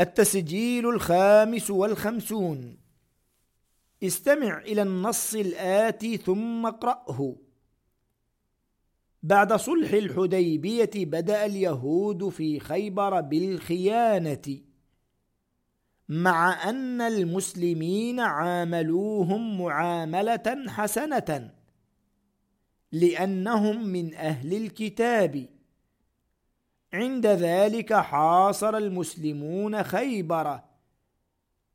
التسجيل الخامس والخمسون. استمع إلى النص الآتي ثم اقرأه. بعد صلح الحديبية بدأ اليهود في خيبر بالخيانة مع أن المسلمين عاملوهم معاملة حسنة لأنهم من أهل الكتاب. عند ذلك حاصر المسلمون خيبر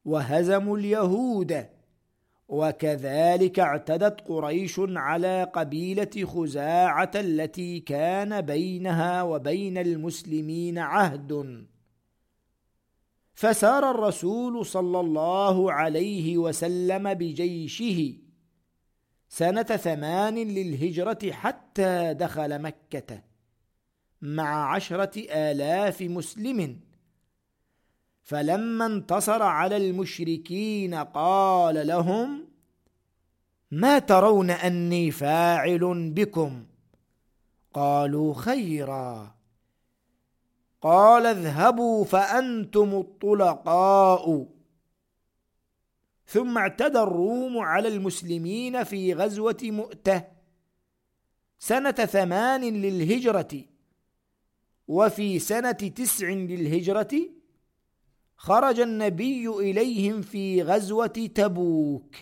وهزموا اليهود. وكذلك اعتدت قريش على قبيلة خزاعة التي كان بينها وبين المسلمين عهد. فسار الرسول صلى الله عليه وسلم بجيشه سنة ثمان للهجرة حتى دخل مكة. مع عشرة آلاف مسلم. فلما انتصر على المشركين قال لهم ما ترون أني فاعل بكم؟ قالوا خيرا. قال اذهبوا فأنتم الطلقاء. ثم اعتدى الروم على المسلمين في غزوة مؤتة سنة ثمان للهجرة. وفي سنة تسع للهجرة خرج النبي إليهم في غزوة تبوك.